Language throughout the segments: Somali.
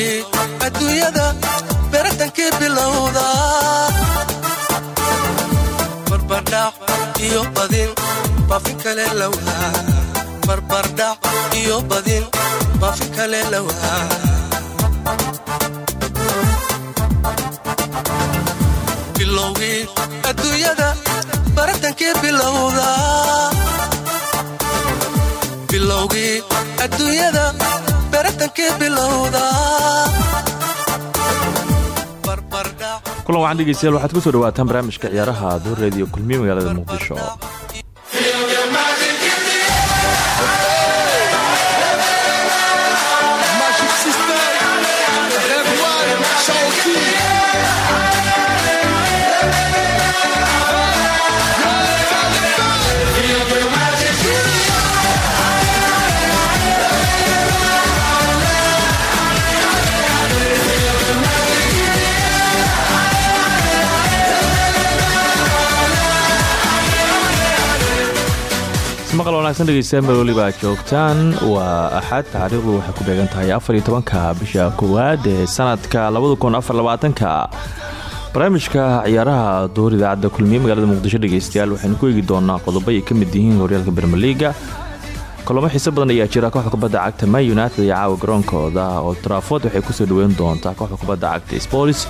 bilowgii adduunyada beratankii bilowda. Barbardhac iyo badin baafin kale lawhaa barbardhac iyo badin baafin kale lawhaa bilowgii adduunyada baratankii bilowda. Bilowgii adduunyada kulan waxaan dhegeystayaal waxaad ku soo dhawaataan barnaamijka ciyaaraha duur reediyo kulmiye magaalada muqdisho maqal wanaagsan dhegeystayaal meel joogtaan waa axad. Taariikhdu waxay ku beegan tahay afariyo tobanka bisha koowaad ee sanadka labada kun barnaamijka ciyaaraha duur idaacadda kulmiye magaalada muqdisho dhegeystayaal waxaynu ku eegi doonaa qodobo ay ka mid yihiin horyaalka bermeliga kulamo xiise badan ayaa jira kooxda kubadda cagta man united iyo caawa garoonkooda. Oo trafood waxay ku soo dhaweyn doontaa kooxda kubadda cagta spolis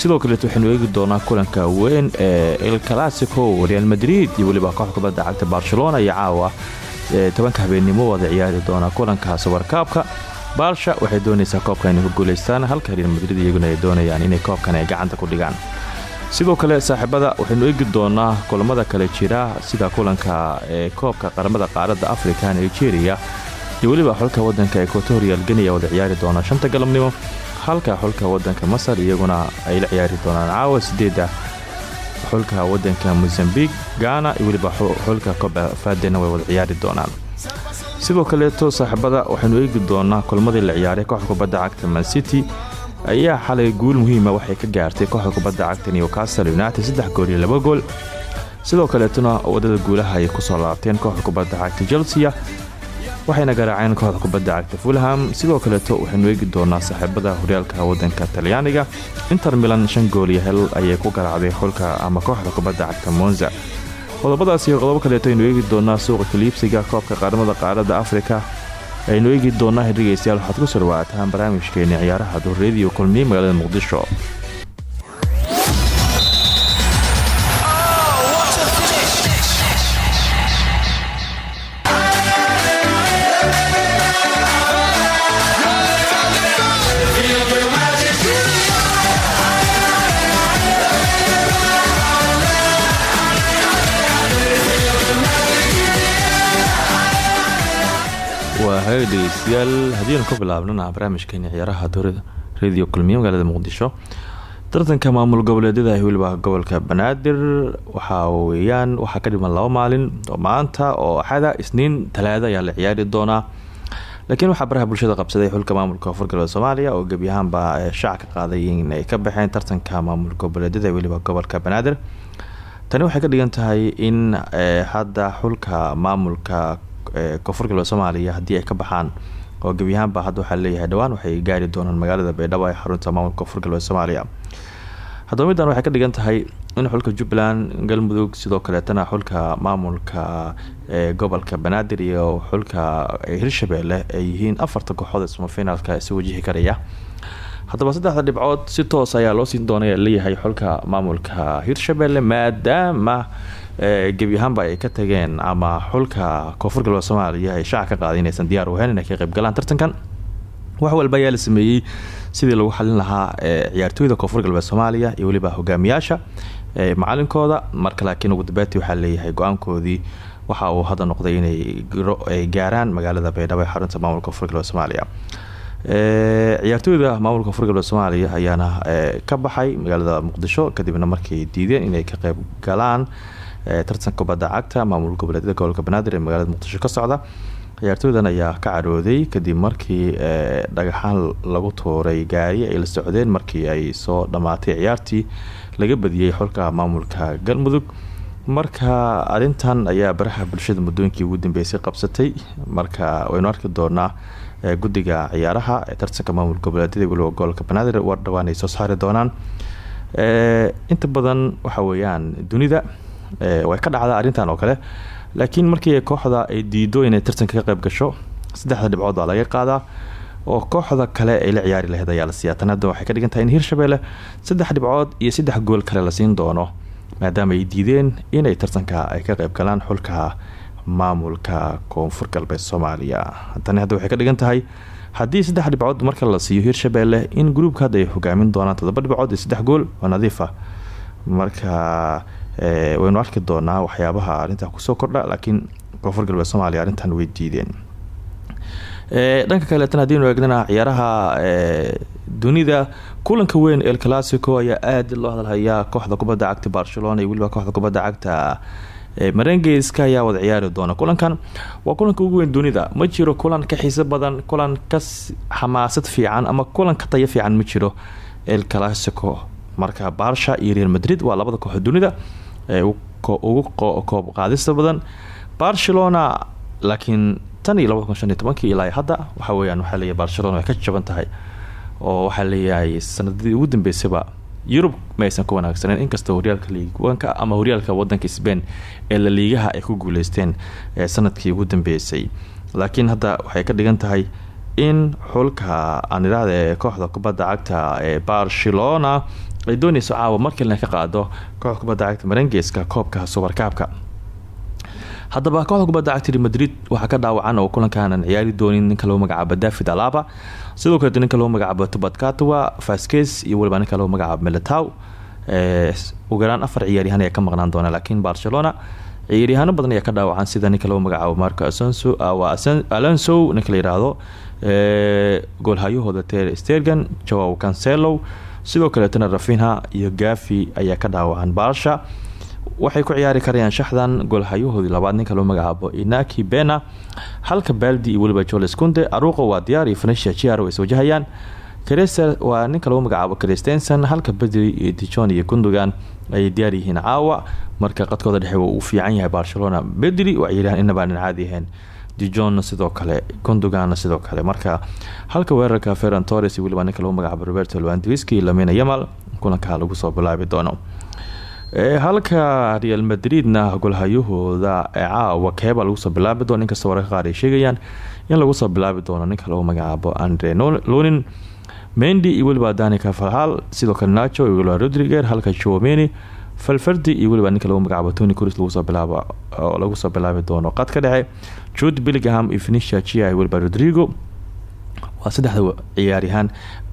sidoo kaleet waxaynu eegi doonaa kulanka weyn ee el clasico real madrid iyo weliba kubadda cagta barcelona iyo caawa tobanka habeennimo wada ciyaari doonaa kulanka sabarkaabka baalsha waxay doonaysaa koobka inay ku guuleystaan halka real madrid iyaguna ay doonayaan inay koobkan ay gacanta ku dhigaan. Sidoo kale saaxiibada waxaynu eegi doonaa kulamada kale jira sida kulanka ee koobka qaramada qaaradda africa nigeria iyo weliba xulka wadanka equatorial geniya wada ciyaari doona shanta galabnimo halka xulka wadanka masar iyaguna ay la ciyaari doonaan caawa sideeda xulka wadanka mozambique ghana iyo weliba xulka koba fadena way wada ciyaari doonaan. Sidoo kaleeto saaxiibada waxaynu eegi doonaa kulmadii la ciyaaray kooxda kubadda cagta mancity ayaa xalay guul muhiima waxay ka gaartay kooxda kubadda cagta newcastle united saddex gool iyo laba gool. Sidoo kaleetona waddada guulaha ay ku soo laabteen kooxda kubadda cagta chelsea waxayna garaaceen kooxda kubadda cagta fulham. Sidoo kaleeto waxaynu eegi doonaa saaxiibada horyaalka wadanka talyaaniga. Inter milan shan gool iyo hel ayay ku garaacday xulka ama kooxda kubadda cagta monza. Qodobadaas iyo qodobo kaleeto aynu eegi doonaa suuqa kaliibsiga koobka qaramada qaaradda afrika. Aynu eegi doonaa dhegeystayaal waxaad ku soo dhawaataan barnaamijkeeni ciyaaraha duurreediyo kulmiye magaalada muqdisho dhegeystayaal. Haddiinu ka bilaabnana barnaamijkeeni ciyaaraha dowrada radio kulmiye magaalada muqdisho. Tartanka maamul goboleedyada weliba gobolka banaadir waxaa weeyaan waxaa ka dhiman laba maalin oo maanta oo axada isniin talaado ayaa la ciyaari doonaa laakiin waxaa baraha bulshada qabsaday xulka maamulka koonfur galbeed soomaaliya oo gebi ahaanba shaac ka qaaday in ka baxeen tartanka maamul goboleedyada weliba gobolka banaadir. Tani waxay ka dhigan tahay in hadda xulka maamulka koonfur galbeed soomaaliya haddii ay ka baxaan oo gebiyahaanba hadda waxaa leeyahay dhowaan waxay gaari doonaan magaalada baydhabo ee xarunta maamulka koonfur galbeed soomaaliya. Haddaba middan waxay ka dhigan tahay in xulka jubbaland galmudug sidoo kaleetana xulka maamulka ee gobolka banaadir iyo xulka hirshabeelle ay yihiin afarta kooxood ee samafinaalka isu wajihi karaya. Haddaba saddexda dhibcood si toos ayaa loo siin doonay leeyahay xulka maamulka hirshabeelle maadaama gebi ahaanba ay ka tageen ama xulka koonfur galbeed soomaaliya ay shaaca ka qaaday inaysan diyaar u ahayn inay ka qayb galaan tartankan. Wax walba ayaa la sameeyey sidii lagu xalin lahaa ciyaartooyda koonfur galbeed soomaaliya iyo weliba hogaamiyaasha macalinkooda. Marka laakiin ugu dambeyntii waxaa leeyahay go'aankoodii waxa uu hadda noqday inay gaaraan magaalada baydhabo ee xarunta maamulka koonfur galbeed soomaaliya. Ciyaartooyda maamulka koonfur galbeed soomaaliya ayaana ka baxay magaalada muqdisho kadibna markay diideen inay ka qayb galaan tartanka kubadda cagta maamul goboleedyada gobolka banaadir ee magaalada muqdisho ka socda ciyaartooydan ayaa ka carooday kadib markii dhagaxaan lagu tuuray gaari ay la socdeen markii ay soo dhammaatay ciyaartii laga badiyey xulka maamulka galmudug. Marka arintan ayaa baraha bulshada muddooyinkii ugu dambeysay qabsatay. Marka waynu arki doonaa guddiga ciyaaraha ee tartanka maamul goboleedyada gobolka banaadir war dhawaan ay soo saari doonaan. Inta badan waxa weeyaan dunida way ka dhacdaa arrintan oo kale. Laakiin markii kooxda ay diido inay tartanka ka qayb gasho saddexda dhibcood baa laga qaadaa oo kooxda kale ay la ciyaari laheyd ayaa la siiyaa. Tan ka dhigan in hirshabelle saddex dhibcood iyo saddex gool kale la siin doono maadaama ay diideen inay tartanka ay ka qayb galaan xulka maamulka koonfur galbeed soomaaliya. Tani hadda waxay ka dhigan haddii saddex dhibcood marka la siiyo hirshabelle in gruubka ay hogaamin doonaan todoba dhibcood iyo saddex gool oo nadiif ah. Marka waynu arki doonaa waxyaabaha arrintan ku soo kordha laakiin koonfur galbeed soomaaliya arrintan way diideen. Dhanka kaleetan haddiinu eegnana ciyaaraha dunida kulanka weyn el classico ayaa aada loo hadalhayaa kooxda kubadda cagta barcelona iyo weliba kooxda kubadda cagta marengeyska ayaa wada ciyaari doona. Kulankan waa kulanka ugu weyn dunida. Ma jiro kulan ka xiiso badan kulan ka xamaasad fiican ama kulan ka tayo fiican ma jiro el classico marka barsha iyo real madrid waa labada kooxo dunida ugu koob qaadista badan. Barcelona laakiin tan iyo labada kun shan iyo tobankii ilaa hadda waxa weyaan waxaa leeyahay barcelona way ka jaban tahay oo waxaa leeyahay sanadadii ugu dambeysaba yurub ma aysan ku wanaagsaneyn inkastoo horyaalka liiganka ama horyaalka wadanka sbain ee la liigaha ay ku guuleysteen sannadkii ugu dambeysay. Laakiin hadda waxay ka dhigan tahay in xulka aan idhaahda kooxda kubadda cagta ee barcelona ay dooneyso caawa markalina ka qaado kooxda kubadda cagta marengeska koobka subarkaabka. Haddaba kooxda kubadda cagta madrid waxaa ka dhaawacan oo kulankaanan ciyaari doonin ninka lagu magacaabo david alaba. Sidoo kaleet ninka lagu magacaabo tubadkatwa faskes iyo waliba ninka lagu magacaabo meletow ugu yaraan afar ciyaaryahan ayaa ka maqnaan doona laakiin barcelona ciyaaryahaano badan ayaa ka dhaawacan sida ninka lagu magacaabo marco asonso alonso ninka la yiraahdo goolhayahooda ter stergan joao cancelo sidoo kaleetana rafinha iyo gafi ayaa ka dhaawacan barsha waxay ku ciyaari karayaan shaxdan goolhayahoodii labaad ninka loo magacaabo inaki bena. Halka baldi iyo weliba joles kunde aruqo waa diyaar iyo venetia chiaro ay iswajahayaan crester waa ninka lagu magacaabo christenson halka bedri iyo dijon iyo gundogan ayay diyaar yihiin caawa marka qadkooda dhexe uu fiican yahay barcelona. Bedri waa ciyaaryahan inabaanan caadi ahayn dijonna sidoo kale gundoganna sidoo kale marka halka weerarka ferran torres weliba ninka lagu magacaabo roberto lwandiski lamina yamal kulanka lagu soo bilaabi doono halka real madridna golhayahooda caawa keeba lagu soo bilaabi doono inkastoo wararka qaar ay sheegayaan in lagu soo bilaabi doono ninka lagu magacaabo andre lunin. Mendi iyo weliba danica falhal sidoo kale nacho iyo weliba halka jomeni falfardi iyo weliba ninka lagu magacaabo tony cris lagusoo bilaabo lagu soo bilaabi doono. Qad ka dhexe jude billingham iyo fenicia chia iyo weliba rodrigo. Waa saddexda ciyaaryahaan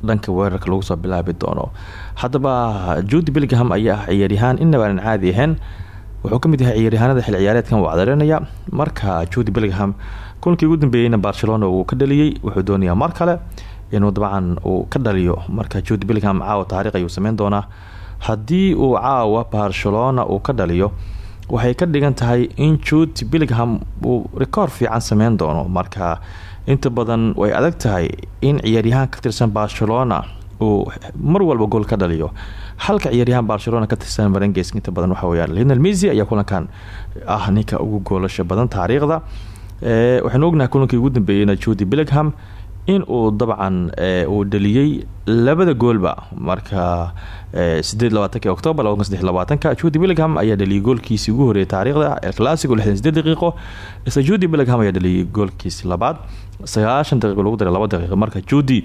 dhanka weerarka lagu soo bilaabi doono. Haddaba juudi billingham ayaa ah ciyaaryahaan inabaanan caadi ahayn. Wuxuu ka mid yahay ciyaaryahaanada xil ciyaareedkan uu cadarinaya marka juudi billingham kulankii ugu dambeeyeyna barcelona uu ka dhaliyey wuxuu doonayaa mar kale inuu dabcan uu ka dhaliyo. Marka juudi billingham caawa taariikh ayuu sameyn doonaa haddii uu caawa barcelona uu ka dhaliyo waxay ka dhigan tahay in juudi billingham uu rikoor fiican sameyn doono. Marka inta badan way adag tahay in ciyaaryahaan ka tirsan barcelona uu mar walba gool ka dhaliyo. Halka ciyaaryahaan barcelona ka tirsan marenges inta badan waxa weyaan lionel messi ayaa kulankan ah ninka ugu goolasha badan taariikhda. Waxaynu ognahay kulankii ugu dambeeyeyna juudi billingham in uu dabcan uu dhaliyey labada goolba. Marka labaatanka juudi billingham ayaa dhaliyay goolkiisii ugu horreeyay taariikhda el classico lixdan sideed daqiiqo isla juudi billingham ayaa dhaliyay goolkiisi labaad sagaashan daqiiqo lagu daray laba daqiiqo. Marka juudi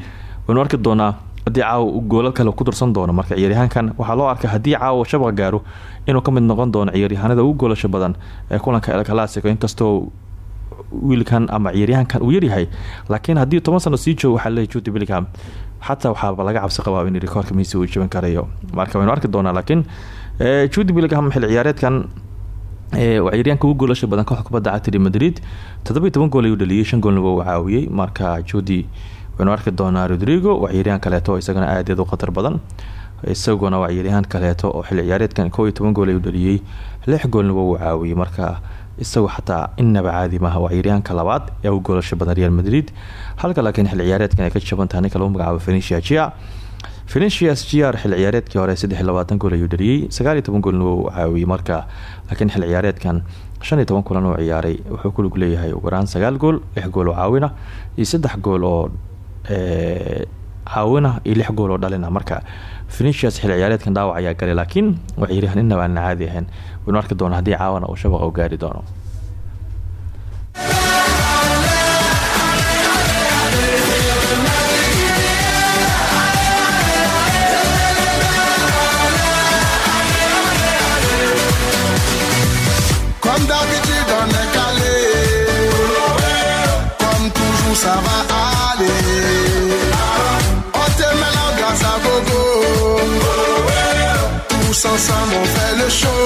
waynu arki doonaa haddii caawa goolal kale ku darsan doono marka ciyaaryahaankan waxaa loo arkay haddii caawa shabaqa gaaro inuu ka mid noqon doono ciyaaryahaanada ugu goolasha badan ee kulanka el classico inkastoo wiilkan ama ciyaaryahankan uu yaryahay. Laakiin haddii toban sano sii joogo waxaa leeyahy juudi billingham xataa waxaaba laga cabsi qabaa in rikoorka messi uu jaban karayo. Marka waynu arki doonaa laakiin juudi billingham xil ciyaareedkan waa ciyaaryahanka ugu goolasha badan kooxda kubadda cagta madrid. Toddobiyi toban gool ayuu dhaliyay shan goolna waa uu marka juudi waynu arki doonaa rodrigo waa ciyaaryahan kaleeto isagana aad u khatar badan. Isaguna waa ciyaaryahaan kaleeto oo xil ciyaareedkan koo iyo toban gool ayuu dhaliyey lix goolna waa uu marka isagoo xataa inaba caadi maaha waa labaad ee u goolasha badan real madrid halka laakiin xil ciyaareedkan ay ka jaban tahay ninka lagu magacaabo fenicia gia fenicias giar xil ciyaareedkii hore saddex iyo labaatan gool ayuu dhaliyey sagaal iyo toban goolna waa uu caawiyey marka laakiin xil ciyaareedkan shan iyo toban kulan oo ciyaaray. Wuxuu ku lug leeyahay ugu yaraan sagaal gool lix gool oo caawina iyo saddex gool oo caawina iyo lix gool oo dhalina. Marka venetias xil ciyaareedkan dhaawac ayaa galay laakiin yidhahan inaba aanna caadi ahayn waynu arki doona haddii caawana uu shabaqa u gaari doono. Ça va aller. On te met la glace à gogo. Tous ensemble on fait le show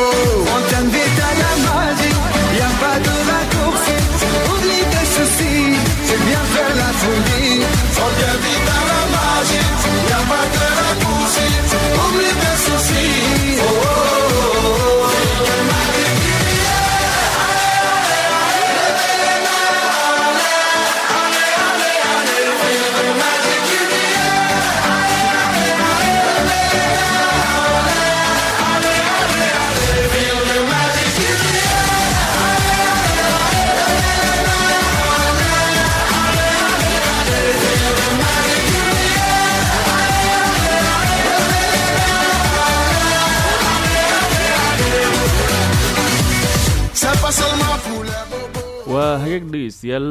hagaag dhegeystayaal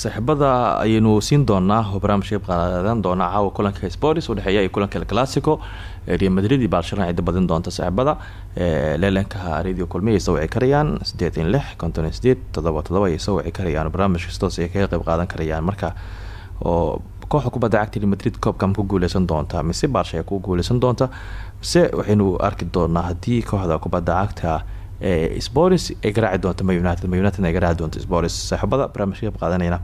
saaxiibada ayaynu siin doonaa oo barnaamijka qaadan doonaa caawa kulanka sports udhexeeya iyo kulanka classico real madrid iyo barcelona cida badin doonta saaxiibada ee leelanka radio kulmiya soo wici karayaan konton sideed todoba todoba ay soo wici karayaan barnaamij ay kaga qayb qaadan karayaan. Marka oo kooxda kubadda cagta real madrid koobka ma ku guuleysan doonta mise barsha ay ku guuleysan doonta mise waxaynu arki doonaa haddii kooxda kubadda cagta ee sports ay garaaci doonto ma united. Ma united ay garaaci doonto sports saaxiibada barnaamijka qaadanayna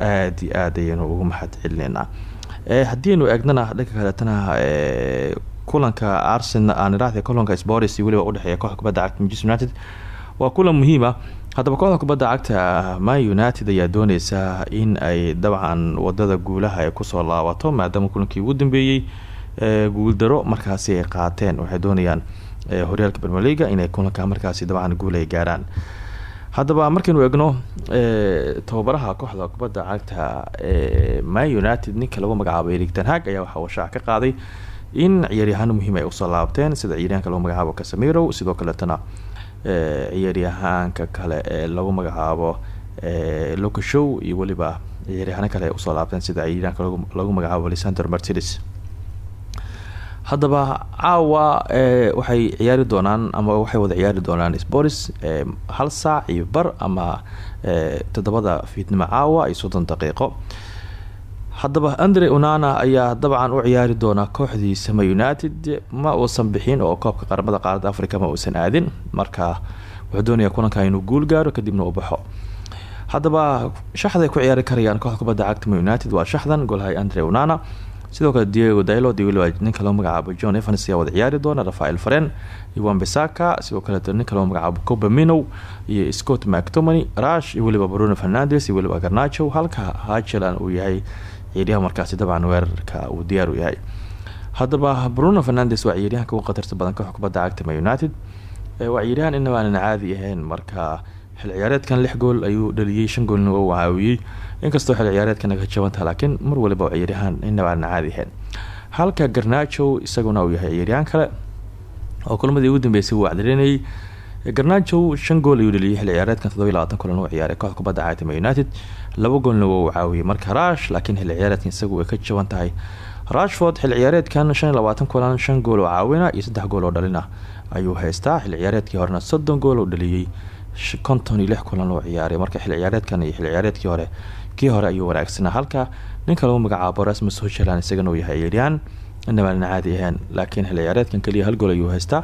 aada iyo aad ugu mahad celineynaa haddii aynu eegnana dhanka kaletana kulanka arsenal aan iraahda kulanka sports iyo weliba udhexeeya kooxda kubadda cagta manchester united waa kulan muhiima haddaba kooxda kubadda cagta man united ayaa dooneysa in ay dabcan waddada guulaha ay ku soo laabato maadaama kulankii ugu dambeeyey guuldaro markaasi ay qaateen. Waxay doonayaan horyaalka bermeliga inay kulanka markaasi dabcan guul ay gaaraan. Haddaba markaynu eegno tababaraha kooxda kubadda cagta ee man united ninka lagu magacaabo erig tanhag ayaa waxa uu shaac ka qaaday in ciyaaryahaano muhiim ay u soo laabteen sida ciyaaryahanka lagu magacaabo casamirow sidoo kaleetana ciyaaryahaanka kale ee lagu magacaabo locashow iyo weliba ciyaaryahaano kale ay u soo laabteen sida ciyaaryahanka lagu magacaabo alexander mercedes haddaba caawa waxay ciyaari doonaan ama waxay wada ciyaari doonaan sports hal saac iyo bar ama toddobada fiidnimo caawa iyo soddon daqiiqo. Haddaba andre unana ayaa dabcan u ciyaari doonaa kooxdiisa ma united. Ma uusan bixin oo koobka qaramada qaaradda africa ma uusan aadin. Marka wuxuu doonayaa kulanka inuu guul gaaro kadibna uu baxo. Haddaba shaxday ku ciyaari karayaan kooxda cagta ma united. Waa shaxdan golhay andre unana sidoo kale diego dailod iyo weliba ninka loo magacaabo john evans ayaa wada ciyaari doona rafael faren iyo wambesaka sidoo kaleeto ninka loo magacaabo coba minow iyo scott mactomany rush iyo weliba bruno fernandes iyo weliba garnacho halka hajelan uu yahay ciyaaryaha markaasi dabcan weerarka uu diyaar u yahay. Haddaba bruno fernandes waa ciyaaryahanka ugu khatarta badan koox kubadda cagta ma united. Waa ciyaaryahan inaba aanan caadi ahayn marka xil ciyaareedkan lix gool ayuu dhaliyey shan goolna u caawiyey inkastoo xil ciyaareedkan naga jabantaha laakiin mar waliba ciyaaryahaan inaba aanan caadi ahayn. Halka garnacho isaguna uu yahay ciyaaryahaan kale oo kulmadii ugu dambeysay uu wacdalinayay garnacho shan gool ayuu dhaliyay xil ciyaareedkan todoba iyo labaatan kulan u ciyaaray kooxda kubadda cagta ma united. Laba goolna waa uu caawiyey marka rush laakiin xil ciyaareedkan isagu ka jaban tahay. Rashford xil ciyaareedkan shan iyo labaatan kulan shan gool oo caawina iyo saddex gool oo dhalina ayuu haystaa. Xil ciyaareedkii horena soddon gool oo dhaliyey konton lix kulan oo ciyaaray. Marka xil ciyaareedkan iyo xil ciyaareedkii hore kii hore ayuu wanaagsanaa. Halka ninka lagu magacaabo rasmus hocheland isagana uu yahay ciyaaryahaan inabaanan caadi ahayn laakiin xil ciyaareedkan keliya hal gool ayuu haystaa.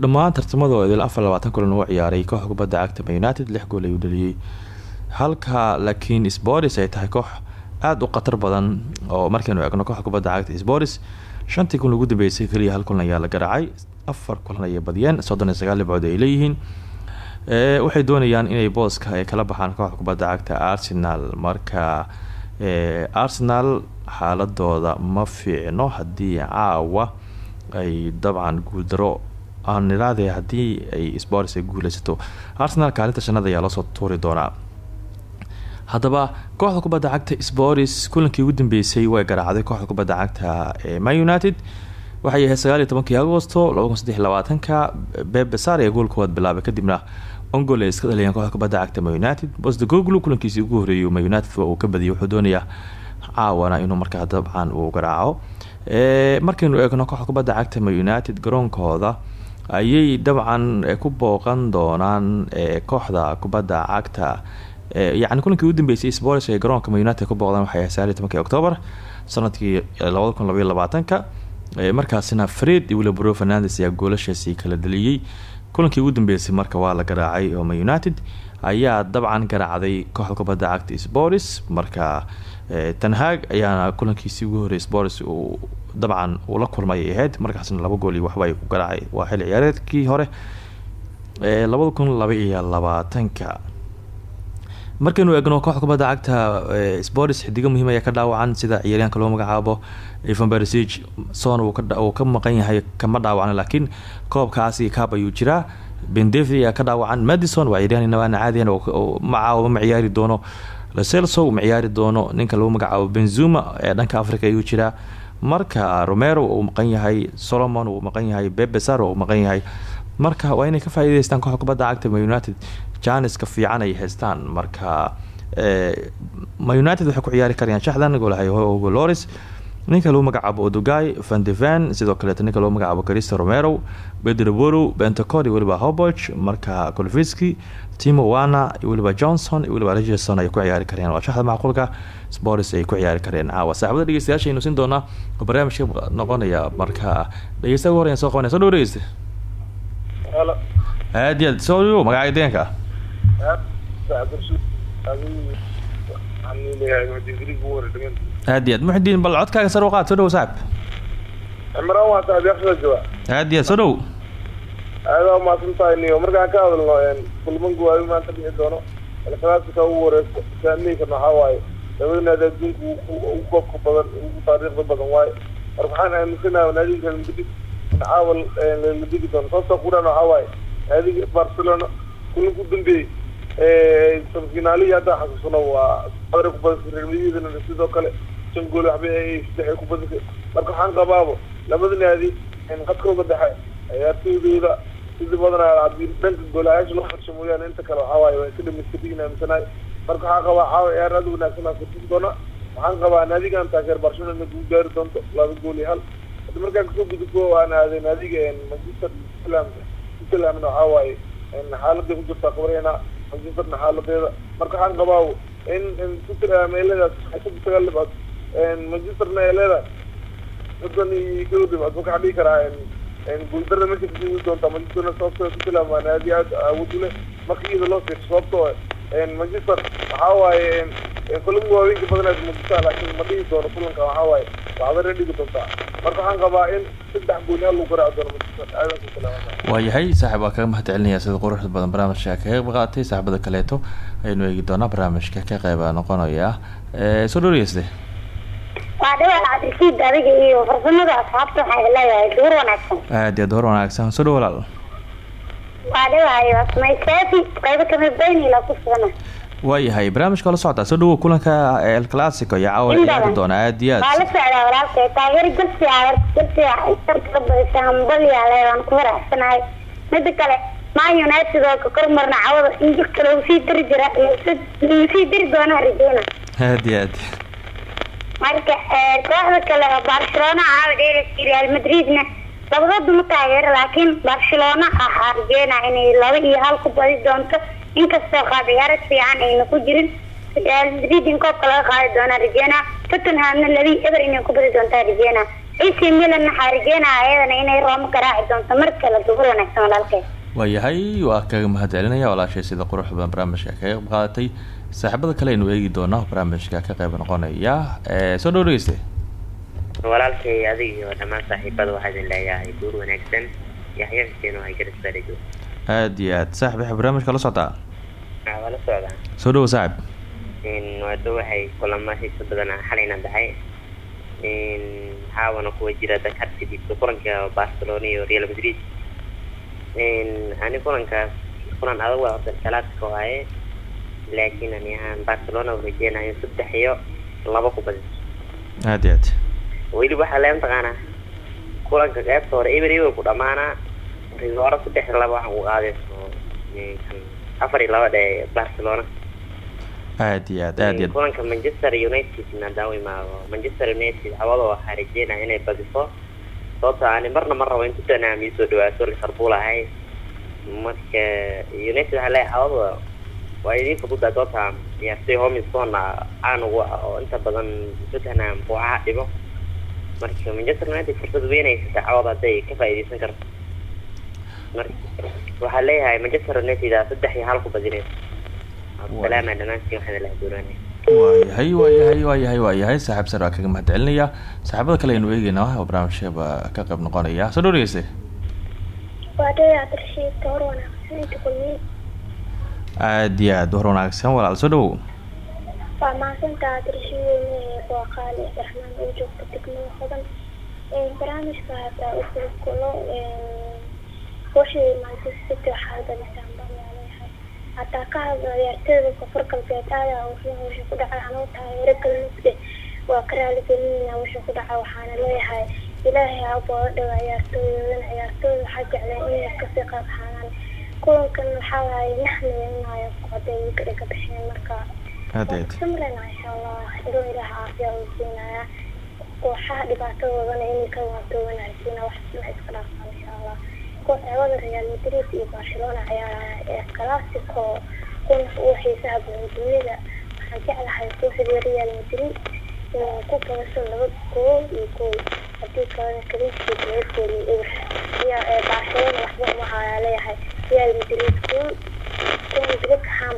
Dhammaan tartamadooda afar labaatan kulan uu ciyaaray kooxda kubadda cagta united lix gool ayuu dhaliyey halka laakiin sports ay tahay koox aada u khatar badan oo markaynu eegno kooxda kubadda cagta sports shantii kun ugu dambeysay keliya hal kulan ayaa la garaacay. Afar kulan ayay badiyeen soddon iyo ay leeyihiin waxay doonayaan inay booska ay kala baxaan kooxda kubadda cagta arsenal. Marka arsenal xaaladooda ma fiicno haddii caawa ay dabcan guuldaro aan iraade haddii ay spors ay guuleysato arsenal kaalinta shanada ayaa loosoo tuuri doonaa. Haddaba kooxda kubadda cagta spors kulankii ugu dambeysay way garaacday kooxda kubadda cagta ee man united waxay ahayd sagaal iyo tobankii agosto laba kun saddex iyo labaatanka bebe ee goolkoowaad bilaabay. Kadibna ongol ay iska dhaliyeen kooxda kubadda cagta man united. Bosdegoglu kulankiisii ugu horreeyay united uu ka badiyay wuxuu caawana inuu markaa dabcan uu garaaco. Markaynu eegno kooxda kubadda cagta man united garoonkooda ayay dabcan ku booqan doonaan kooxda kubadda cagta. Yacni kulankii ugu dambeysay spors ee garoonka united ku booqdaan waxay ahayd sagaal iyo tobankii octoobar sannadkii labada kun markaasina fred iyo wiliba bro fernandes ayaa goolashaasi kala dhaliyey kulankii ugu dambeysay marka waa la garaacay oo man united ayaa dabcan garaacday kooxda kubadda cagta spors marka tanhaag ayaana kulankiisii ugu horreyay spors uu dabcan uu la kulmay ay ahayd markaasna laba gool iyo waxba ay ku garaacay. Waa xilli ciyaareedkii hore labada kun laba labaatanka markaynu eegno kooxda kubadda cagta spors xidigo muhiim ayaa ka dhaawacan sida ciyaaryaanka loo magacaabo evan bersig son uu ka maqan yahay kama dhaawacan laakiin koobkaasi kaab ayuu jiraa. Bendevi ayaa ka dhaawacan madison waa ciyaaryahan caadiyan macaawo ma ciyaari doono. Lacelso ma ciyaari doono. Ninka lagu magacaabo benzuma ee dhanka africa ayuu jiraa. Marka romero uu maqan yahay. Solomon uu maqan yahay. Bebesar uu maqan yahay. Marka waa inay ka faa'iideystaan kooxda kubadda united janiska fiican ay haystaan. Marka ma united waxay ku ciyaari karayaan shaxdan golahay hugo loris ninka lagu magacaabo odugai vandevan sidoo kaleeto ninka lagu magacaabo cristo romero bedroboro bentacor iyo weliba hoboch marka colviski timo wana iyo weliba johnson iyo weliba regerson ay ku ciyaari karayaan waa shaxda macquulka spors ay ku ciyaari kareen caawa saaxibada dhegeystayaasha aynu siin doonaa oo barnaamijka noqonaya. Marka dhegeysta ugu horeyan soo qabanaya soo dhawo dhegeysta aad iyo aad deenka aad iyo aad muxdiin bal codkaaga sar u qaad soo dhawo saaxib cimraan waa saaxiibyaqsada jooga aad iyo aad soo dhawo aadaa umaasan tahay niyo. Markaan ka hadalno kulmanku waayo maanta dhici doono. Alkalaasika ugu horeysa saameykan waxaa waaye. Labadanaad adduunka ugu koobka badan ugu taariikhda badan waaye. Marka waxaan aaminsanaha naadiga madrid caawa la digi doono. Sababta kuran waxaa waaye. Naadiga barcelona kulanku dambeeyey samafinaalihii haddaa xasuusano waa badra kubadisay reermadiidana sidoo kale shan gool waxba saddex ku badisay marka waxaan qabaabo labada naadi qadkooda dhexe ciyaartoydooda sida badanaa haddii dhanka goolayaasha loo xarsho mooyaane inta kale waxaa waaye waa iska dhamayska digin aaminsanahay marka waxaan qabaa caawa ciyaar aad wanaagsan aan kurtin doona. Waxaan qabaa naadigan taageer barcelona inay ku gaari doonto laba gool iyo hal. Hadi markaan ka soo gudubko aan aaday naadiga manchester islam islamna waxaa waaye xaaladay ku jirtaa qabreyna manchesterna xaaladeeda marka waxaan qabaa in meeladaas saddex sagaal dhibcood manchesterna ay leedahay soddon iyo kow dhibcood marka waxaan dhihi karaa guuldarada meesha ka sii doontaa manchesterna sababtoo islam waa naadi aad awood leh marka iyada loo fiirso sababtoo manchester waxaa waaye kulanka waaweynka badanaad muujistaa laakiin ma dhihi doono kulanka waxaa waaye waxdare dhigi doontaa marka waxaan qabaa in saddex gool hal lagu garaaci doono manchester salaamata waayahay saaxib waa kaga mahad celinaya sida quruxda badan barnaamijka kaga qayb qaatay saaxibada kaleeto ayaynu eegi doonaa barnaamijka ka qayba noqonaya soo dhoreyste waa dhawaal adiga iyo farsamada asxaabta waxaa leeyahay duur wanaagsan. Aad iyo aad hor wanaagsan soo dhow walaal waayahay barnaamijka la socdaa soo dhawo kulanka el clasico iyo caawa ciyaari doona aad iyo aad ah ah mida kale man united oo ka kormarna cawada in jirka lagu sii dari jira sii dari doonaa rajeyna aad iyo aad marka eh, kooxda kale oo barcelona caawa real madridna labadoodu ma taageero laakiin barcelona waxaa rajeynaa inay laba iyo hal ku badi doonto. Inkastoo qaab ciyaarad fiican ayna ku jirin real madrid in koobka laga qaadi doonaa rajeynaa tottenhamna labi eber inay ku badi doontaa rajeynaa ac milan waxaa rajeynaa ayadana inay rooma garaaci doonto mar kale duhur wanaagsan walaalkay waayahay waa kaga mahad celinaya walaashay sida quruxda badan barnaamijka kaga qaadatay saaxiibada kale aynu eegi doonaa barnaamijka ka qayb noqonaya. Ee soo dhow dhegeyste walaalkay adiga iyo dhammaan saaxiibada waxaa idin leeyahay duur wanaagsan yaxya xuseen oo ay garisbarejo aad iyo aad saaxib waxay barnaamijka la socdaa waa la socdaa soo dhawo saaxib waado waxay kulama xiiso badan xalayna dhahay caawana kuwa jira dakar kadib kulanka barcelona iyo real madrid. Ani kulankaas kulan adag waa horta salaadka waaye laakiin ani ahaan barcelona u rajeynayo saddex iyo laba ku badiso aad iyo aad weli waxaa lee mataqaanaa kulanka qaybta hore eber eber ku dhamaanaa rigooro saddex iyo laba waxaan ku qaadayso eh, afar iyo laba dhe barcelona. Aad iyo aad aad kulanka manchester united maadaama imaado manchester united hawada waxaa rajeynaya inay badiso sababto ani marna ma rabo in tottenham ii soo dhawaato liverpool ahay marka united waxaa leeyahay hawada waa idiin fududaa tottenham ciyaartay homistona caan ugu oo inta badan tottenham kooxaha dhibo marka manchester united fursad weyn ay cawada hadday ka faa'iideysan karto. Marka waxaa leeyahay manchester united aa saddex iyo hal ku badinaysa salaama dhamaantiin waxaan ilaha doonaanay waayahay waayahay waayahay waayahay. Saaxiib sar waa kaga mahad celinaya saaxiibada kale aynu eegeynaa oo barnaamijyaba ka qayb noqonaya. Soo kulmiye aad iyo aad war wanaagsan walaal. Soo dhawow waa mahadsanta abdirshiid waa qaali abdiraxmaan oo joogta degmada hodan? Barnaamijka hataa u kulkulo washii manchester city waxaa badisaan baan leeyahay hataa ka hadla ciyaartooyda koonfur galbeed aada ufiin wixii ku dhacay anuu taageero galmudge waa ka raaligelinayna wixii ku dhacay waxaana leeyahay ilaahay ha booda dhawa ciyaartooydana ciyaartooyda waxaa jecleen inay ka sii qayb qaadaan kulankan waxaa waaye naxmiga inayo haday ka dhiga bixeen marka kooxaha dhibaatadoodana inay ka waantooban haysiina wax iska dhaafaan insha allah real madrid iyo barcelona ciyaaraya ee classico kuna ugu xiisaha badan dunida waxaan jeclahay kooxda real madrid inay ku badiso laba gool iyo gool haddii kalena kaliinkiisa laga gooliyo eber iyo barcelona waxba uma leeyahay real madrid gool kuna beckham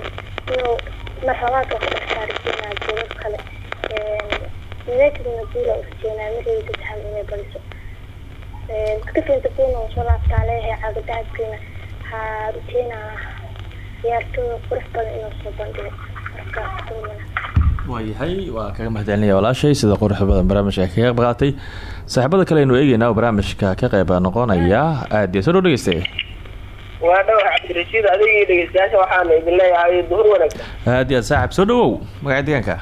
mar labaad oo ka dhashaa rajeenaa goolal kale unitedna guula u rajeenaa marayda beckham inay badiso kafinta kuna soo laabtaa leeyahay ciyaartooy qurux badan inuu soo bandhigo. Marka kulamana waayahay waa kaga mahad celinaya walaashay sida quruxda badan barnaamijka kaga qaatay. Saaxiibada kale aynu eegeynaa oo barnaamijka ka qayb noqonaya. Aad iyo soo dhow waa dhawax cabdirashiid adigii dhegeystayaasha waxaana idin leeyahay duhur wanaagsan. Aad iyo aad saaxib soo dhawow magaca deegaanka.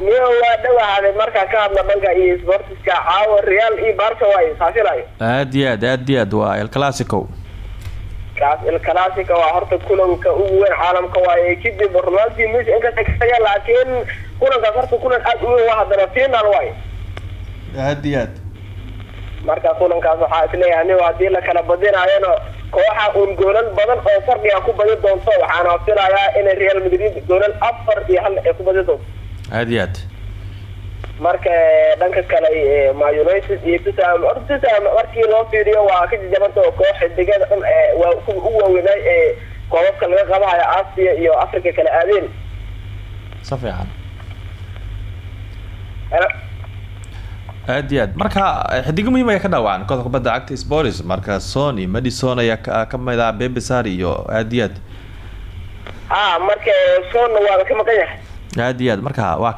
Miyo waa dhawaxaday markaa ka hadla dhanka iyo sportiska caawa real iyo barca waayo saasilayo aad iyo aad aad iyo aad waa el classico kaas il classica waa horta kulanka ugu weyn caalamka waaye kadib runaaltii messi inkasta kasaga laakiin kulankaas horta kulan aad u weyn waa haddana final waayo. Aad iyo aad. Marka kulankaas waxaa is leeyahay anigo haddii la kala badinaayona kooxa uun goolal badan oo fardhiga ku badi doonto. Waxaana filayaa inay real madrid goolal afar iyo hal ay ku badi doonto. Aad iyo aad. Marka dhanka kale eh, ma united iyo tottenham. Horta tottenham markii loo fiiriyo waa ka jajabanta oo koox xidigada dhan ee waa kuwa ugu waaweynay ee koobabka laga qabahayo aasiya iyo africa kala aadeen. Si fiican aad iyo aad marka xidigo muhiim ayaa ka dhaawacan kooxda kubadda cagta sports marka sony madison ayaa ka ka mid ah bebesar iyo aad iyo aad ah marka son waa ka maqan yahay. Aad iyo aad marka waa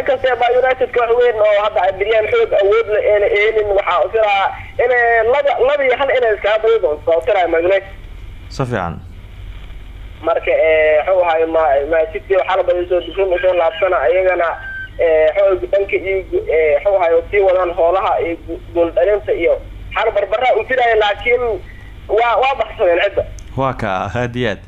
inkastee ba united koox weyn oo hadda ay beriyaan xoog awood la eena eenin waxaa ufilaha inay laba laba iyo hal inay iskaga badi doonto ufilaha ma united. Si fiican. Marka waxuu ahay ma ma city waxaa la badi soo difrin u soo laabsana iyagana xoog dhanka iyo waxuu ahay sii wadaan hoolaha iyo gu- gool dhalinta iyo xal barbaraa u filaya laakiin waa waa baxsadeen cidda. Waa iyo aad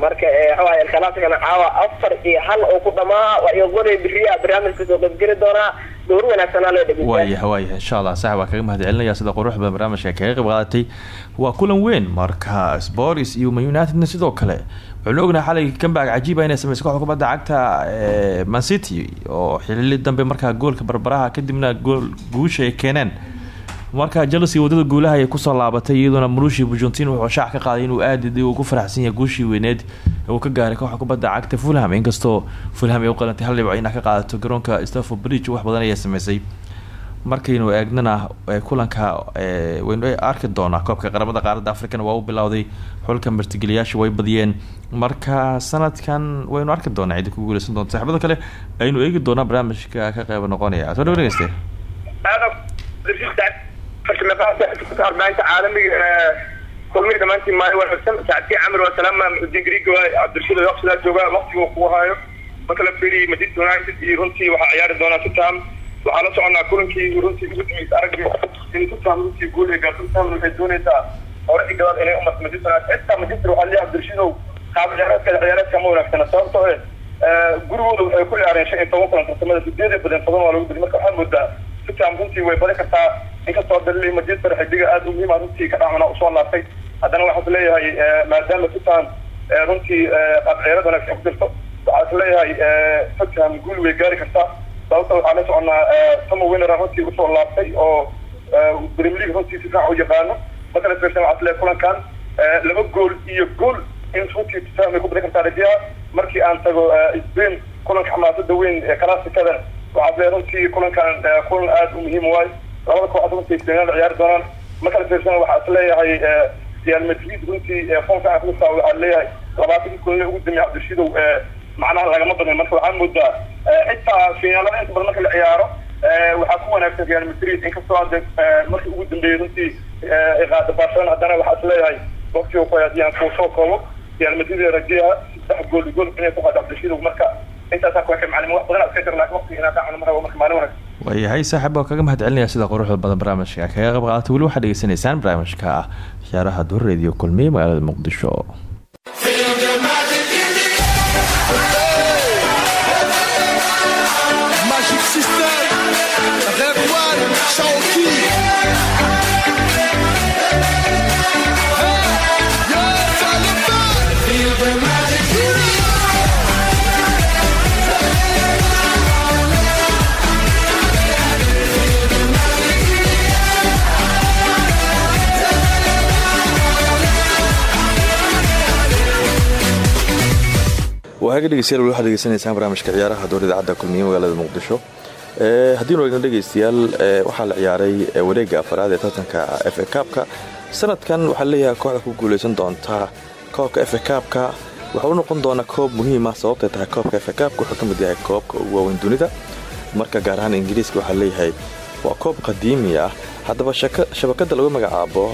marka waxuu ahay alkalasikana caawa afar iyo hal oo ku dhamaa waa qoray beriya barnaamijka soo qaybgeli doonaa. Door wanaagsanaa loo dhegeysta waayahay waayahay insha allah saaxib waa kaga mahad celinaya sida qurux badan barnaamijka kaga qayb qaadatay. Waa kulan weyn marka sports iyo man unitedna sidoo kale. Waxaynu ognahay xalay comeback cajiiba inay sameysay kooxda kubadda cagta ee man city oo xilili dambe markaa goolka barbaraha kadibna gool guusha ay keeneen marka chelsea waddada guulaha ay ku soo laabatay iyadoona marushi bujontin wuxuu shaac ka qaaday inuu aad ugu faraxsan yahay guushii weyneed ee uu ka gaaray kooxda kubadda cagta fulham. Inkastoo fulham ay u qalantay hal dhibco inaa ka qaadato garoonka stafford bridge wax badan ayaa sameysay. Markaynu eegnana ee kulanka waynu arki doonaa koobka qaramada qaaradda africana waa u bilowday xulka martigeliyaasha way badiyeen. Marka sanadkan waynu arki doonaa ciddi ku guuleysan doonta. Saaxiibada kale aynu eegi doonaa barnaamijka ka qeyb noqonaya. Soo dhawo dhegeyste farsamayaqaanka arbaahinta caalamiga kulmihii dhammaantiin maalin wanaagsan. Saacadkii camir waa salaama maxudiin gariiga waa cabdirashiid waqtigaa jooga waqtigu ku hayo marka la fiiriy madrid united iyo runtii waxaa ciyaari doonaa tutam waxaa la soconaa kulankii runtii ugu dambeysay aragga in tutam runtii guul ay gaarto. Tutam waxay doonaysaa hore i gadaal inay umarto madrid united xitaa madrid waxaa leeyahay cabdirashiidow qaab ciyaareedka ciyaareedka ma wanaagsana. Sababtoo eh gurigooda waxay ku ciyaareen shan iyo toban kulan tartamada sideed badan toban waa lagu dili marka waxaa moodaa tutam runtii way bari kartaa. Inkastoo dalilay manchester xidiga aada u muhiima runtii ka dhacmana u soo laabtay. Haddana waxaad leeyahay maadaama tutam runtii qaab ciyaarad wanaagsan ku jirto waxaad leeyahay tutam guul way gaari kartaa. Sababta waxaa la soconaa tamo winner runtii u soo laabtay oo premier league runtii si fiican u yaqaano. Markala fiirsan waxaad leeyahay kulankan laba gool iyo gool in runtii tutam ay ku bari kartaa rajaha markii aan tago spain kulanka xamaasada weyn ee classicadan waxaad leeyahay runtii kulankan kulan aada u muhiim waayo labada kooxood runtii final ciyaari doonaan. Markala fiirsan waxaad leeyahay real madrid runtii foomka afrika waxaa leeyahay. Labaatankii kulan ugu dambeeyay cabdirashiidow macnaha lagama badin marka waxaa moodaa xitaa finaalada inta badan marka la ciyaaro waxaa ku wanaagsan real madrid. Inkastoo hadde markii ugu dambeeyay runtii qaada barcelona haddana waxaad leeyahay waqtiga ku haddii aan kuusoo koobo. Real madrid ee rajaha saddex gool gool inay ku qaado cabdirashiidow marka waayahay saaxiib oo kaga mahad celinaya sida quruxda badan barnaamijka kaga qayb qaatay weli waxaad dhegeysanaysaan barnaamijka ah ciyaaraha duur radio kulmiye magaalada muqdisho waaga dhegeystayaal waxaad degeysanaysaan barnaamijka ciyaaraha door idaacadda kulmiye magaalada muqdisho. Ee haddiinu eegno dhegeystayaal ee waxaa la ciyaaray wareega afaraad ee tartanka f a kaabka sanadkan waxaa leeyahay kooxda ku guuleysan doonta koobka f a kaabka waxa u noqon doona koob muhiima sababtay tahay koobka f a kaabka wuxuu yahay koobka ugu waaweyn dunida. Marka gaar ahaan ingiriiska waxaa leeyahay waa koob qadiimi ah. Haddaba shabakada lagu magacaabo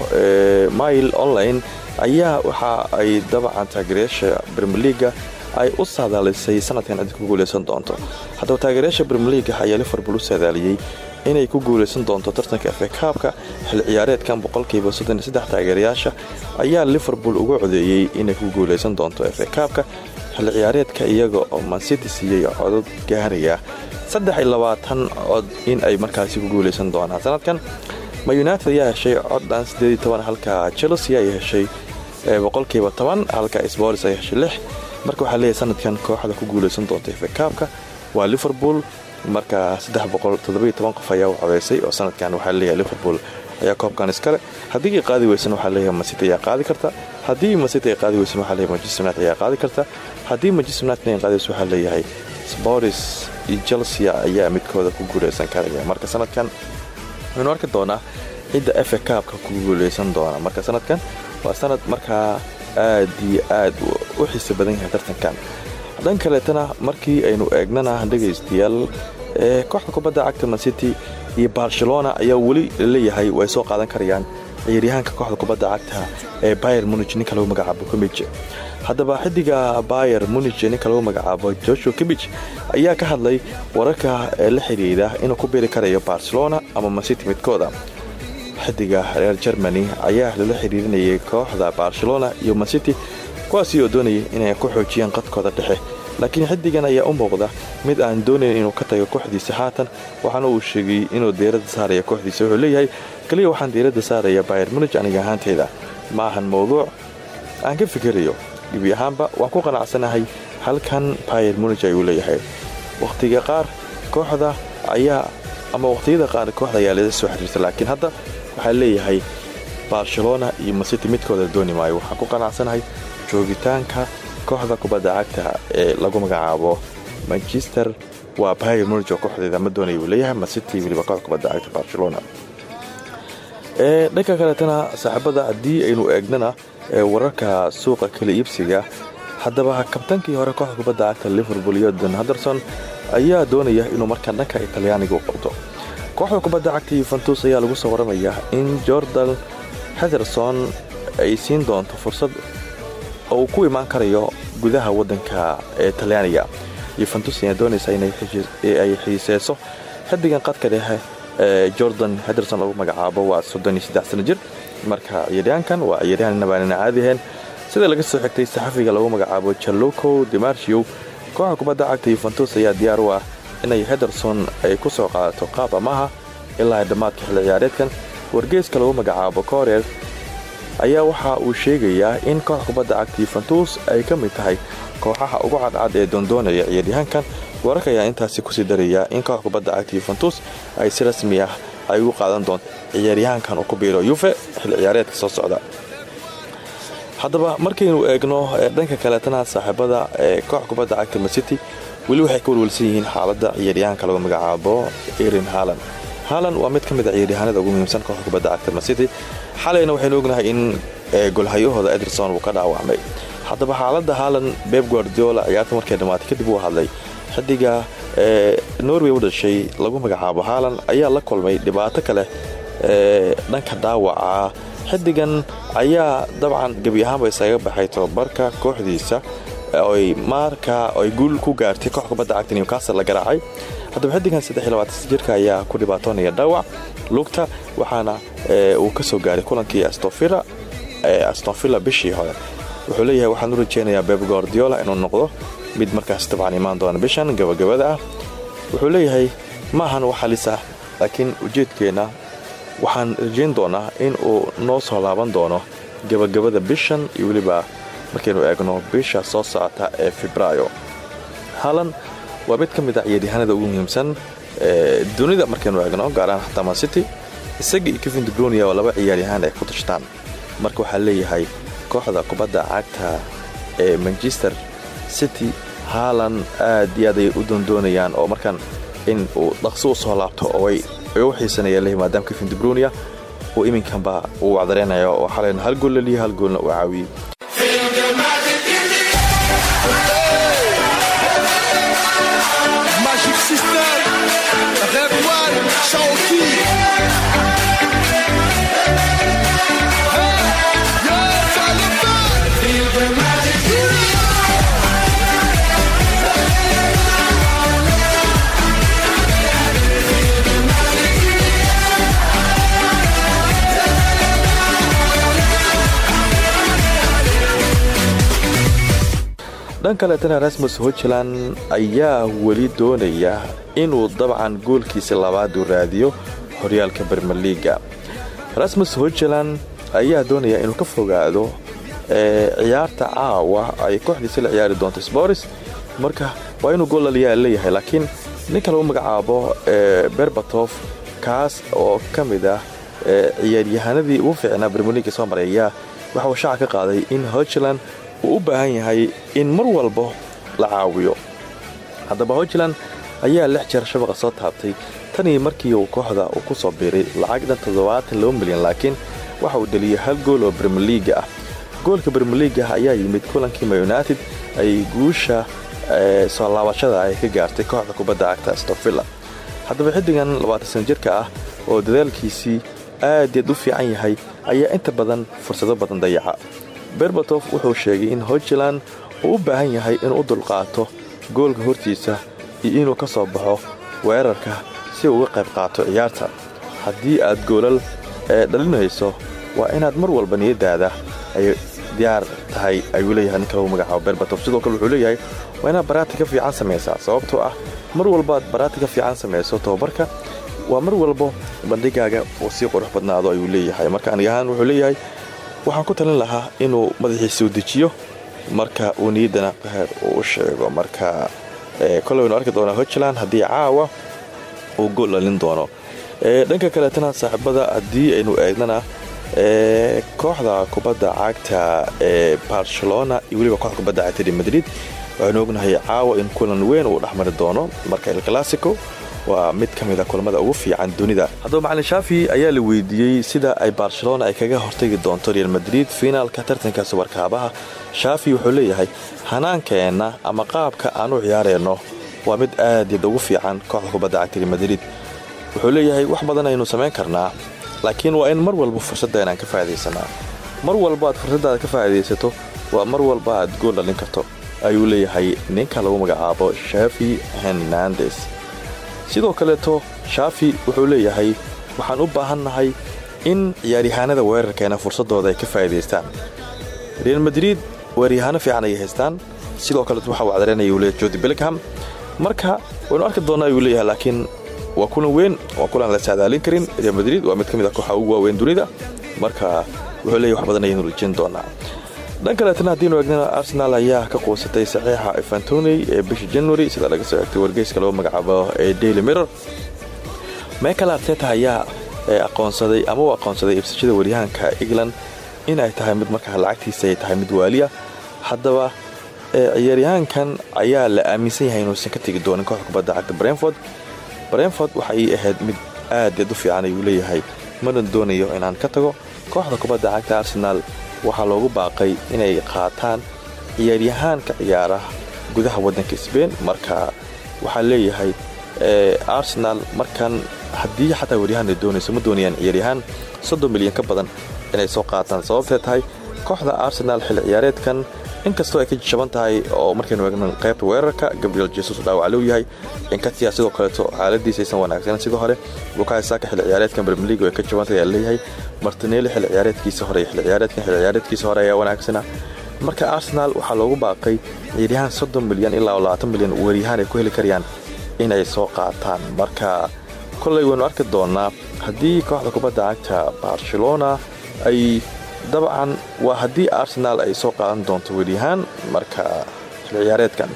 mile online ayaa waxa ay dabcan taageerayaasha brmeliga ay u saadaalisay sanadkan cid ku guuleysan doonto. Haddaba taageerayaasha brmeliga ayaa liverpool u saadaaliyey inay ku guuleysan doonto tartanka f kaabka xil ciyaareedkan boqolkiiba taageerayaasha ayaa liverpool uga codeeyey inay ku guuleysan doonto f kaabka xil ciyaareedka iyaga oo mancity siiyey codod gaaraya. Cod in ay markaasi ku guuleysan doonaan. Sanadkan ma united ayaa heshay coddan halka chelsea ay heshay boqolkiiba toban halka spolis ay heshay marka waxaa leeyahay sanadkan kooxda ku guuleysan doonta fkaabka waa liverpool. Marka qof ayaa u codeysay oo sanadkan waxaa leeyahay liverpool ayaa koobkan iskale haddii ay qaadi weysan waxaa leeyahay masity ayaa qaadi karta. Haddii masity ay qaadi weysan waxaa leeyahay manchester united ayaa qaadi karta. Haddii manchester united ay qaadi weysan waxaa leeyahay sporis iyo chelsea ayaa midkooda ku guuleysan karaya. Marka sanadkan waynu arki doonaa cidda f kaabka ku guuleysan doona marka sanadkan waa sanad markaa aad iyo aad u xiisa badan yahay tartankan. Dhan kaleetana markii aynu eegnana ee kooxda kubadda cagta mancity iyo barcelona ayaa weli la leeyahay way soo qaadan karayaan ciyaaryahaanka kooxda kubadda cagta ee bayer munij ninka lagu magacaabo kimij haddaba xidiga bayer munij ninka lagu magacaabo joshua kimij ayaa ka hadlay wararka la xidhiidha inuu ku biiri karayo barcelona ama mancity midkooda xidiga reer germany ayaa lala xidhiirinayay kooxda barcelona iyo mancity kuwaasi oo doonayay inay ku xoojiyaan qadkooda dhexe. Laakiin xidigan ayaa u muuqda mid aan doonayn inuu ka tago kooxdiisa haatan. Waxaana uu sheegay inuu diiradda saaraya kooxdiisa wuxuu leeyahay keliya waxaan diiradda saaraya bayer munij aniga ahaanteyda ma ahan mowduuc. Aan ka fikirayo gebi ahaanba waan ku qanacsanahay. Halkan bayer munij ayuu leeyahay. Wakhtiga qaar kooxda ayaa ama wakhtiyada qaar kooxda ayaa lala soo xiriirta laakiin hadda waxaa leeyahay barcelona iyo masity midkooda dooni maayo. Waxaan ku qanacsanahay joogitaanka kooxda kubadda cagta ee lagu magacaabo manchester. Waa bayer munij oo kooxdeeda ma doonaya uu leeyahay masity weliba kooxda kubadda cagta barcelona. Dhanka kaletana saaxiibada haddii aynu eegnana wararka suuqa kala iibsiga haddaba kabtankii hore kooxda kubadda cagta liverpool iyo don henderson ayaa doonaya inuu markaa dhanka talyaaniga u qabto kooxda kubadda cagta yuventus ayaa lagu soo waramayaa in jordan henderson ay siin doonto fursad uu ku imaan karayo gudaha waddanka ee talyaaniga yuventus ayaa doonaysa inay ay xiiseyso xiddigan qadka dhexe ee jordan henderson lagu magacaabo waa sano jir. Marka ciyaaryahankan waa ciyaaryahan inabaanan caadihayn sida laga soo xigtay saxafiga lagu magacaabo jaluco demarshio kooxda kubadda cagta yuventus ayaa diyaar u ah inay henderson ay ku soo qaadato qaab amaha ilaa dhammaadka xilli ciyaareedkan wargeeska lagu magacaabo koreer ayaa waxa uu sheegayaa in kooxda kubadda cagta yuventus ay ka mid tahay kooxaha ugu cadcad ee doondoonaya ciyaaryahankan. Wararka ayaa intaasi ku sii daraya in kooxda kubadda cagta yuventus ay si rasmi ah ay ugu qaadan doonto ciyaaryahankan uu ku biiro yuve xilli ciyaareedka soo socda. Haddaba markaynu eegno dhanka kaleetana saaxiibada ee koox kubadda cagta macity weli waxay ka walwalsan yihiin xaaladda ciyaaryahanka lagu magacaabo erin halan halan waa mid ka mid a ciyaaryahanada ugu muhiimsan kooxda kubadda cagta macity xalayna waxaynu ognahay in golhayahooda ederson uu ka dhaawacmay. Haddaba xaaladda haalan beb guardiola ciyaarta markay dhammaatay kadib uu hadlay. Xidiga norway u dhashay lagu magacaabo haalan ayaa la kulmay dhibaato kale dhanka dhaawaca. Xidigan ayaa dabcan gebi ahaanba isaga baxay tobabarka kooxdiisa oy markaa ay guul ku gaartay koox kubadda cagta newcastle la garaacay. Haddaba xidigan jirka ayaa ku dhibaatoonaya dhaawac. Lugta waxaana uu ka soo gaaray kulankii astonvilla astonvilla bishii hore. Wuxuu leeyahay waxaan u rajeynayaa beb inuu noqdo mid markaas dabcan imaan doona bishan gabagabada ah. Wuxuu leeyahay ma ahan wax halis ah laakiin ujeedkeenna waxaan rajayn doonaa in uu noo soo laaban doono gabagabada bishan iyo weliba markaynu eegno bisha soo socota ee febraayo haalan waa mid ka mid a ciyaaryahanada ugu muhiimsan dunida markaynu eegno gaarahaan xataa mancity isaga iyo kevin dubronia oo laba ciyaaryahaan ay ku tashtaan. Marka waxaa leeyahay kooxda kubadda cagta ee manchester city haalan aad iyo aad ay u doondoonayaan oo markan in uu dhaqso u soo laabto oo ay u xiisanayaan lehi maadaama kevin dubronia uu iminkanba uu wacdareynayo oo xalayna hal gool laliya hal goolna uu caawiyey dhan kaleetana rasmus hojeland ayaa weli doonaya inuu dabcan goolkiisa labaad u raadiyo horyaalka bermeliga rasmus hojeland ayaa doonaya inuu ka fogaado ciyaarta caawa ay kooxdiisa la ciyaari doonto sporis marka waa inuu gool laliyaa leeyahay laakiin ninka lagu magacaabo berbatof kaas oo ka mid ah ciyaaryahanadii ugu fiicnaa bermeliga soo maray ayaa waxauu shaaca ka qaaday in hojeland uu u baahan yahay in mar walba la caawiyo. Haddaba hojeland ayaa lix jeer shabaqa soo taabtay. Tanii markii uu kooxda uu ku soo biiray lacag dhan toddobaatan milyan laakiin waxa uu dheliyey hal gool oo bermeliga ah. Goolka bermeliga ah ayaa yimid kulankii ma united ay guusha soo laabashada ay ka gaartay kooxda kubadda cagta stofilla haddaba xiddigan labaatan jirka ah oo dadaalkiisii aadaad u fiican yahay ayaa inta badan fursado badan dayaca berbatof wuxuu sheegay in hojeland uu u baahan yahay inuu u dulqaato goolka hortiisa iyo inuu ka soo baxo weerarka si uu uga qayb qaato ciyaarta. Haddii aad goolal dhalinayso waa inaad mar walba niyadaada ay diyaar tahay ayuu leeyahay ninka lagu magacaabo berbatof sidoo kale wuxuu leeyahay waa inaad baraati ka fiican samaysaa sababtoo ah mar walbaad baraati ka fiican samayso tababarka waa mar walbo bandhigaaga uu sii qurux badnaado ayuu leeyahay. Marka aniga ahaan wuxuu leeyahay waxaan ku talin lahaa inuu madaxiisa u dejiyo. Marka uu niyaddana uu u sheego marka koley waynu arki doonaa hojeland haddii caawa uu gool dhalin doono. Dhanka kaleetana saaxiibada haddii aynu eegnana kooxda kubadda cagta ee barcelona iyo weliba kooxda kubadda cagta real madrid waxaynu ognahay caawa in kulan weyn uu dhexmari doono. Marka el classico waa mid ka mid a kulamada ugu fiican dunida. Haddaba macalin shaafi ayaa la weydiiyey sida ay barcelona ay kaga hortagi doonto real madrid fiinaalka tartanka subarkaabaha. Shaafi wuxuu leeyahay hanaankeenna ama qaabka aan u waa mid aad yaad ugu fiican kooxda kubadda cagta real madrid. Wuxuu leeyahay wax badan aynu samayn karnaa laakiin waa in mar walba fursadda inaan ka faa'iidaysanaa. Mar walba aad fursaddaada ka faa'iidaysato waa mar walba aad gool dhalin karto ayuu leeyahay ninka lagu magacaabo shafi hernandes sidoo kaleeto shafi wuxuu leeyahay waxaan u baahannahay in ciyaaryahaanada weerarkeena fursaddooda ay ka faa'iidaystaan. Real madrid weeryahaano fiican ayay haystaan. Sidoo kaleeto waxa uu cadareynaya uu leeyahay jodi bellingham. Marka waynu arki doonnaa ayuu leeyahay laakiin waa kulan weyn waa kulan la saadaalin karin. Real madrid waa mid ka mid a kooxa ugu waaweyn dunida. Marka wuxuu leeyahy wax badan ayaynu rajin doonaa dhan kaleetana haddiinu eegnana arsenal ayaa ka quusatay saxiixa efantoney ee bisha january sida laga soo egtay wargeyska lagu magacaabo ee daily mirror. Michael arteta ayaa aqoonsaday ama u aqoonsaday ibsashada waryahanka england in ay tahay mid markaa lacagtiisa ay tahay mid waaliya. Haddaba ciyaaryahaankan ayaa la aaminsan yahay inuusan ka tegi doonin kooxda kubadda cagta brentford. Brentford waxay ahayd mid aadaed u fiican ayuu leeyahay mana doonayo inaan ka tago kooxda kubadda cagta arsenal waxaa loogu baaqay inay qaataan ciyaaryahaanka ciyaara gudaha waddanka sbain marka waxaa leeyahay arsenal markan haddii xataa waryahaan ay doonayso ma doonayaan ciyaaryahaan soddon milyan ka badan inay soo qaataan. Sababtee tahay kooxda arsenal xilli ciyaareedkan inkastoo ay ka jaban tahay oo markaynu eegnan qaybta weerarka gabriel jesus dhaawac lou yahay inkatia sidoo kaleeto xaaladiisa aysan wanaagsanan sidoo hore bukayo saaka xilli ciyaareedkan brmelig ay ka jabantahay ayaa leeyahay martinelli xilli ciyaareedkiisa hore xilli ciyaareedkan xilli ciyaareedkiisa hore ayaa wanaagsana. Marka arsenal waxaa loogu baaqay ciyaaryahaan soddon milyan ilaa labaatan milyan weeryahaan ay ku heli karayaan inay soo qaataan. Marka kolay waynu arki doonaa haddii kooxda kubadda cagta barcelona ay dabcan waa haddii arsenaal ay soo qaadan doonto weeryahaan marka xilli ciyaareedkan.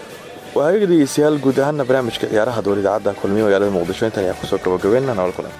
Waa haga dhegeystayaal guud ahaana barnaamijka ciyaaraha dowr idaacadda kulmiye magaalada muqdisho intan ayaa ku soo gabagabeynna nabal kulan